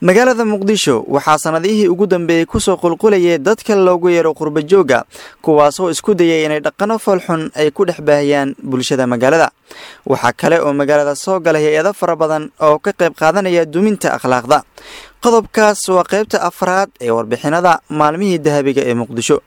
magaalada muqdisho waxaa sannadihii ugu dambeeyey ku soo qulqulayay dadka loogu yeero qurbajooga kuwaasoo isku dayay inay dhaqano foolxun ay ku dhex baahiyaan bulshada magaalada. Waxaa kale oo magaalada soo galay hay'ado fara badan oo ka qayb qaadanaya duminta akhlaaqda. Qodobkaas waa qaybta afraad ee warbixinada maalmihii dahabiga ee muqdisho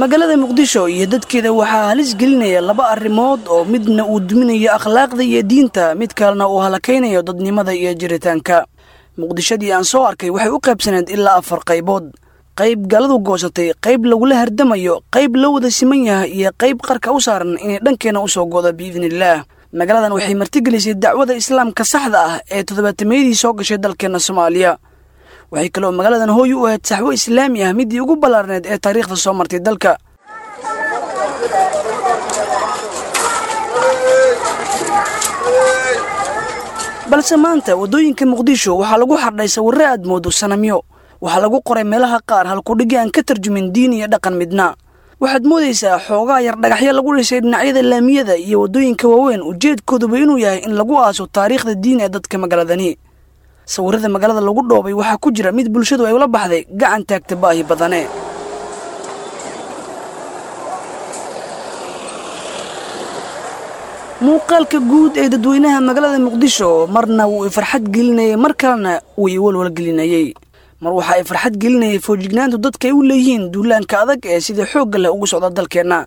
magaalada muqdisho iyo dadkeeda waxaa halis gelinaya laba arrimood oo midna uu duminayo akhlaaqda iyo diinta mid kalena uu halakaynayo dadnimada iyo jiritaanka. Muqdishadii aan soo arkay waxay u qaybsaneed ilaa afar qaybood. Qayb galadu goosatay qayb lagula hardamayo qayb la wada siman yahay iyo qayb qarka u saaran inay dhankeena u soo godo biidniillaah magaaladan waxay martigelisay dacwada islaamka saxda ah ee toddobaatameyadii soo gashay dalkeenna soomaaliya waxay kaloo magaaladan hooy u ahayd saxwo islaami ah midii ugu ballaarneed ee taariikhda soo martay dalka. Balse maanta waddooyinka muqdisho waxaa lagu xardhay sawirro aad moodo sanamyo. Waxaa lagu qoray meelaha qaar halkudhigi aan ka tarjumin diin iyo dhaqan midna. Waxaad moodaysaa xoogaa yar dhagaxyo lagu dhisay dhinacyada laamiyada iyo waddooyinka waaweyn. Ujeedkooduba inuu yahay in lagu aaso taariikhda diin ee dadka magaaladani sawirrada magaalada lagu dhoobay waxaa ku jira mid bulshadu ay ula baxday gacan taagta baahi badane. Muuqaalka guud ee dadweynaha magaalada muqdisho marna wuu i gelinayay mar kalena wuu i walwal gelinayey mar waxa ay farxad gelinayay foojignaantu dadka ay u leeyihiin duulaanka adag ee sida xoogga leh ugu socda dalkeenna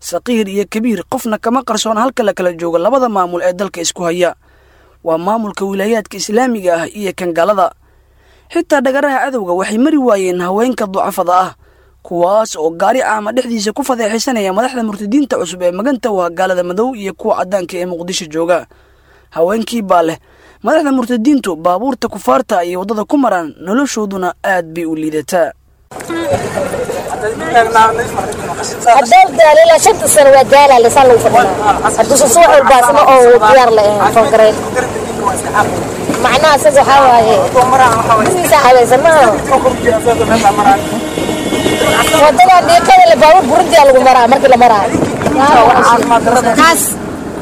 saqiir iyo kabiir qofna kama qarsoon halka la kala joogo labada maamul ee dalka isku haya waa maamulka wilaayaadka islaamiga ah iyo kan galada xitaa dhagaraha cadowga waxay mari waayeen haweenka ducafada ah kuwaas oo gaari caama dhexdiisa ku fadeexaysanaya madaxda murtadiinta cusub ee maganta waa gaalada madow iyo kuwa caddaanka ee muqdisho jooga. Haweenkii baa leh madaxda murtadiintu baabuurta kufaarta ayay waddada ku maraan noloshooduna aad bay u liidataa ilaa shanta sano waa daala lisaan lagu fadhinaa hadduusan subax walbaasma oo diyaar la ahayn foongareyn macnaha isaga waxaa waaye duniisa habaysan maaha wadadan dhiiqada le baabuur burintiyaa lagu maraa markii la maraayo taas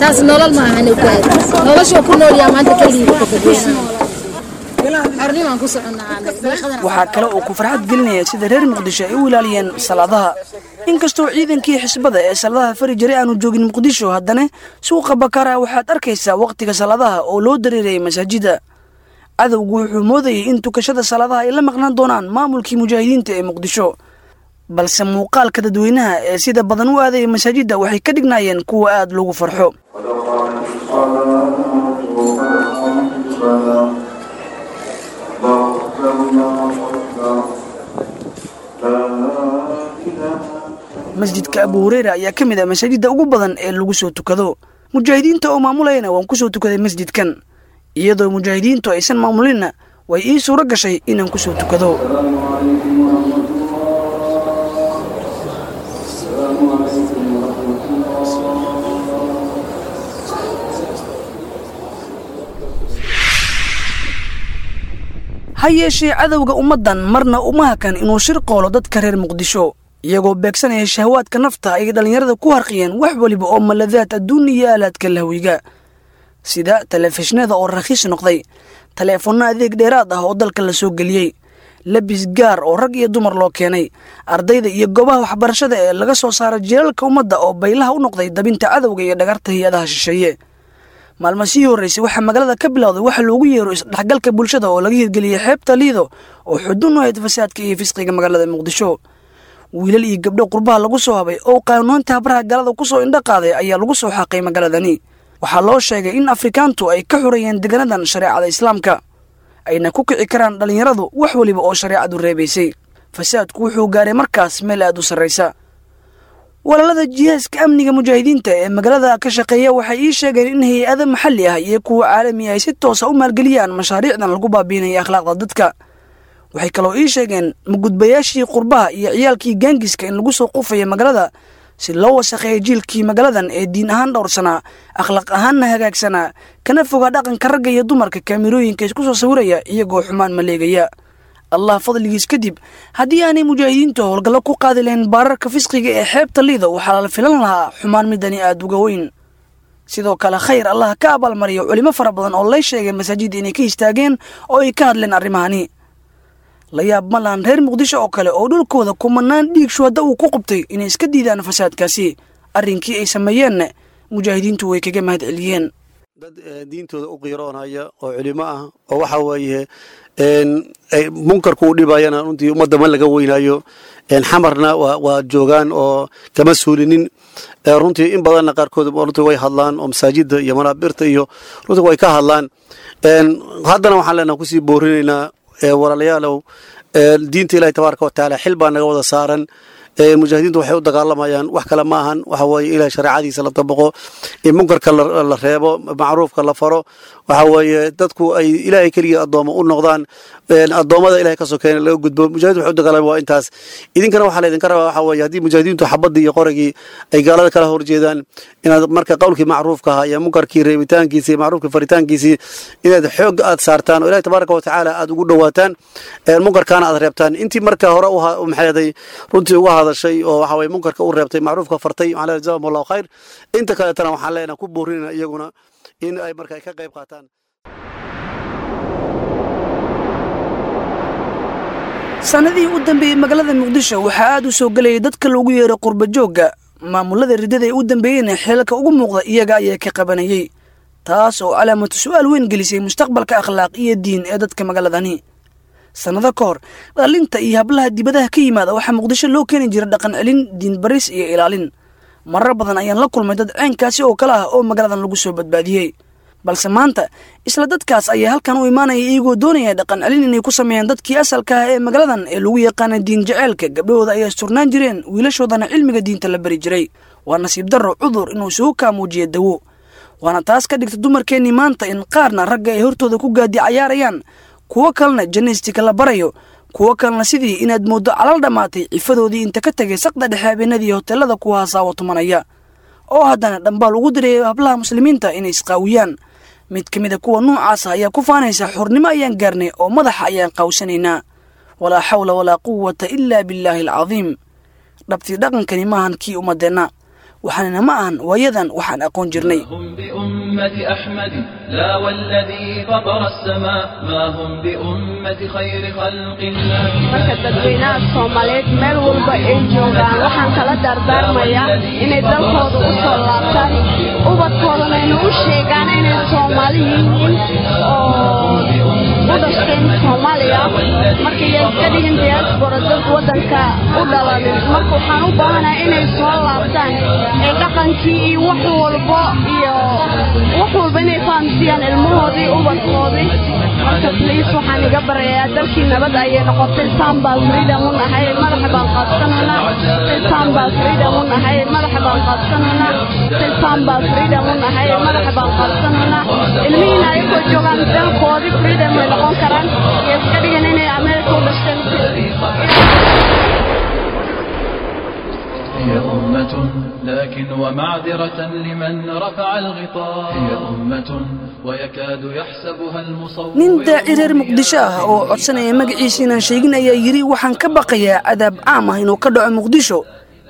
taas nolol ma ahan ogaad noloshuu ku nool yaha maanta keligiiba waxaa kale oo ku farxad gelinaya sida reer muqdisho ay u ilaaliyeen salaadaha. Inkastoo ciidankii xisbada ee salaadaha fari jiray aanu joogin muqdisho haddana suuqa bakara waxaad arkaysaa wakhtiga salaadaha oo loo dareerayay masaajida. Cadowgu wuxuu moodayay in tukashada salaadaha ay la maqnaan doonaan maamulkii mujaahidiinta ee muqdisho. Balse muuqaalka dadweynaha ee sida badan u aadaya masaajidda waxay ka dhignaayeen kuwa aad loogu farxo masjidka abu hureyra ayaa ka mid ah masaajidda ugu badan ee lagu soo tukado. Mujaahidiinta oo maamulayana waan ku soo tukaday masjidkan iyadoo mujaahidiintu aysan maamulinna way ii suuro gashay inaan ku soo tukado. Ha yeeshee cadowga ummaddan marna uma hakan inuu shir qoolo dadka reer muqdisho iyagoo beegsanaya shahawaadka nafta ay dhallinyarada ku harqiyeen wax weliba oo maladaad adduun iyo aalaadka lahwiga sida telefishnada oo rakhiis noqday taleefanno adeeg dheeraad ah oo dalka la soo geliyey labis gaar oo rag iyo dumar loo keenay ardayda iyo goobaha waxbarashada ee laga soo saara jilalka ummadda oo baylaha u noqday dabinta cadowga iyo dhagarta hay'adaha shisheeye. Maalmo sii horraysay waxaa magaalada ka bilowday waxa loogu yeero isdhexgalka bulshada oo laga hirgeliyey xeebta liido oo xudun u ahayd fasaadka iyo fisqiga magaalada muqdisho wiilal iyo gabdho qurbaha lagu soo habay oo qaanuunta habraha galada ku soo ayaa lagu soo xaaqay magaaladani waxaa loo sheegay in afrikaantu ay ka xurayeen deganadan shareecada islaamka ayna ku kici karaan dhallinyaradu wax weliba oo shareecadu reebaysay fasaadku wuxuu gaaray markaas meel aad u sarraysa. Walaalada jihaaska amniga mujaahidiinta ee magaalada ka shaqeeya waxay ii sheegeen in hay'ado maxalli ah iyo kuwa caalami ay si toosa u maalgeliyaan mashaariicdan lagu baabiinaya akhlaaqda dadka waxay kaloo ii sheegeen magudbayaashii qurbaha iyo ciyaalkii gaangiska in lagu soo qufayo magaalada si loo wasakheeyo jiilkii magaaladan ee diin ahaan dhowrsanaa akhlaaq ahaanna hagaagsanaa kana fogaa dhaqanka ragga iyo dumarka kaamirooyinka isku soo sawiraya iyagoo xumaan maleegaya. Allah fadligiis kadib haddii aanay mujaahidiintu howlgallo ku qaadi lahayn baararka fisqiga ee xeebta liida waxaa la filan lahaa xumaan midani aada uga weyn. Sidoo kale khayr allah ka abaalmariyo culimo fara badan oo lay sheegay masaajidda inay ka istaageen oo ay ka hadleen arrimahani la yaab ma lahan. Reer muqdisho oo kale oo dhulkooda kumanaan dhiig shuhadda uu ku qubtay inay iska diidaan fasaadkaasi. Arrinkii ay sameeyeenna mujaahidiintu way kaga mahad celiyeen dad diintooda u qiiroonaya oo culimo ah oo waxa weeye munkarku u dhibayana runtii ummadda ma laga weynaayo xamarna waa joogaan oo kama suulinin. Runtii in badanna qaarkood runtii way hadlaan oo masaajidda iyo manaabirta iyo runtii way ka hadlaan. Haddana waxaan leenaha ku sii boorinaynaa walaalayaalow diinta ilahi tabaaraka watacaala xil baa naga wada saaran mujaahidiintu waxay u dagaalamayaan wax kale ma ahan. Waxa ilaah shareecadiisa la dabaqo munkarka la reebo macruufka la faro. Waxa dadku ay ilaahay keligii addoommo u noqdaan. Addoommada ilahay ka sokeena laga gudbo. Mujahidin waxay u dagaalamay waa intaas. Idinkana waxaa laydinka rabaa waxa haddii mujaahidiintu xabaddii iyo qoragii ay gaalada kala horjeedaan inaad marka qowlkii macruufka ahaa iyo munkarkii reebitaankiisi iyo macruufkii faritaankiisii inaad xoog aad saartaan oo ilahi tabaaraka watacaala aad ugu dhowaataan munkarkaana aad reebtaan. Intii marka hore maxeeday runtii uga hadashay oo waxa weye munkarka u reebtay macruufka fartay waxaan leeyahay khayr. Inta kaletana waxaan leenahay ku boorinayna iyaguna in ay marka ay ka qayb qaataan. Sanadihii u dambeeyey magaalada muqdisho waxaa aad u soo gelayay dadka loogu yeeray qurba joogga. Maamulada riddada ee u dambeeyeyna xeelalka ugu muuqda iyaga ayaa ka qabanayey taas oo calaamatu su'aal weyn gelisay mustaqbalka akhlaaq iyo diin ee dadka magaaladani sannado ka hor. Dhalinta iyo hablaha dibadaha ka yimaada waxaa muqdisho loo keeni jira dhaqan celin diin baris iyo ilaalin. Marar badan ayaan la kulmay dad ceenkaasi oo kale ah oo magaaladan lagu soo badbaadiyey. Balse maanta isla dadkaas ayaa halkan u imaanaya iyagoo doonaya dhaqan celin inay ku sameeyaan dadkii asalka ah ee magaaladan ee lagu yaqaana diin jaceylka gabdhahooda ayaa isturnaan jireen wiilashoodana cilmiga diinta la bari jiray. Waa nasiib darro cudur inuu isugu kaamuujiya dawo. Waana taas ka dhigta dumarkeennii maanta in qaarna ragga ay hortooda ku gaadi cayaarayaan kuwo kalena janaystika la barayo kuwo kalena sidii inaad mooddo calal dhammaatay cifadoodii inta ka tegay saqda dhexe habeenadii hoteelada kuwa hasaawo tumanaya. Oo haddana dhambaal ugu diraya hablaha muslimiinta inay isqaawiyaan. Mid ka mid a kuwa noocaasa ayaa ku faanaysa xornimo ayaan gaarnay oo madaxa ayaan qawsanaynaa walaa xawla walaa quwata ilaa billaahi alcadiim dhabtii dhaqankani maahan kii ummadeenna waxaanina ma ahan waayadan waxaan aqoon jirnay. Marka dadweynaha soomaaliyeed meel walba ay joogaan waxaan kala daardaarmayaa inay dalkooda u soo laabtaan ubadkoodana ayna u sheegaan inay soomaali yihiin oo u dhashteen soomaaliya markaiyo iska dhigin diyaasbora dad wadanka u dhalanin marka waxaan u baahanaha inay soo laabtaan dhaqankii wax walbo iyo wax walba inay fahamsiiyaan ilmahoodii ubadkoodii marka bliis waxaan iga barayaa dalkii nabad ayay noqotay sambal freedom u nahay madaxa baan qaadsananaa sambal freedom u nahay madaxa baan qaadsananaa sambal freedom u nahay madaxa baan qaadsananaa ilmihiina ayagoo joogaan dalkoodii لكن ومعذرة لمن رفع الغطاء هي أمة ويكاد يحسبها المصور nin daaci reer muqdisho ah oo codsanaya magaciisa inaan sheegin ayaa yidhi waxaan ka baqayaa cadaab caam ah inuu ka dhaco muqdisho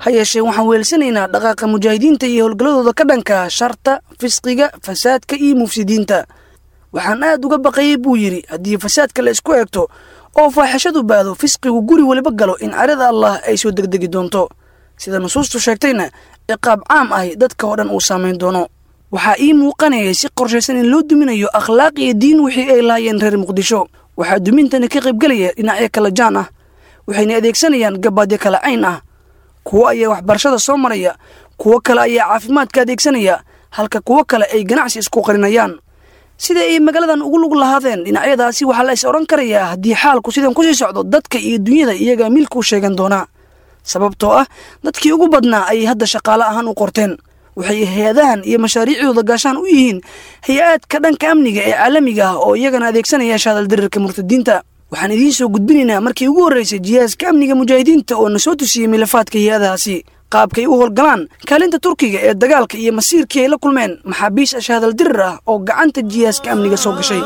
ha yeeshee waxaan weelsanaynaa dhaqaaqa mujaahidiinta iyo howlgalladooda ka dhanka sharta fisqiga fasaadka iyo mufsidiinta waxaan aad uga baqayay buu yidhi haddii fasaadka la isku eegto oo faaxishadu baado fisqigu guri weliba galo in carada allah ay soo degdegi doonto sida nusuustu sheegtayna ciqaab caam ahi dadka oo dhan uu saamayn doono. Waxaa ii muuqanayay si qorshaysan in loo duminayo akhlaaq iyo diin wixii ay lahaayeen reer muqdisho. Waxaa dumintani ka qaybgelaya dhinacyo kala jaan ah waxayna adeegsanayaan gabaadyo kala cayn ah. Kuwo ayaa waxbarashada soo maraya kuwo kale ayaa caafimaadka adeegsanaya halka kuwo kale ay ganacsi isku qarinayaan. Sida ay magaaladan ugu lug lahaadeen dhinacyadaasi waxaa la is odhan karayaa haddii xaalku sidan ku sii socdo dadka iyo dunyada iyagaa milku sheegan doonaa sababtoo ah dadkii ugu badnaa ayay hadda shaqaale ahaan u qorteen. Waxay hay'adahan iyo mashaariicdooda gaashaan u yihiin hay'aadka dhanka amniga ee caalamiga ah oo iyagana adeegsanaya shaadal dirirka murtadiinta. Waxaan idiin soo gudbinaynaa markii ugu horreysay jihaaska amniga mujaahidiinta oo na soo tusiyey milafaadka hay'adahaasi. Qaabkay u howlgalaan kaalinta turkiga ee dagaalka iyo masiirkii ay la kulmeen maxaabiis shaadal dirir ah oo gacanta jihaaska amniga soo gashay.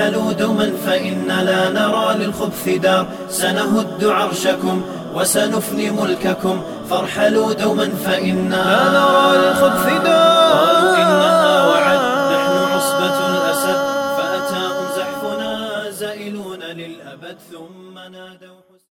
فارحلوا دوما فإن لا نرى للخبث دار. سنهد عرشكم وسنفني ملككم. فارحلوا دوما فإنا لا نرى للخبث دار. إنها وعد نحن عصبة الأسد. فأتاهم زحفنا زائلون للأبد ثم نادوا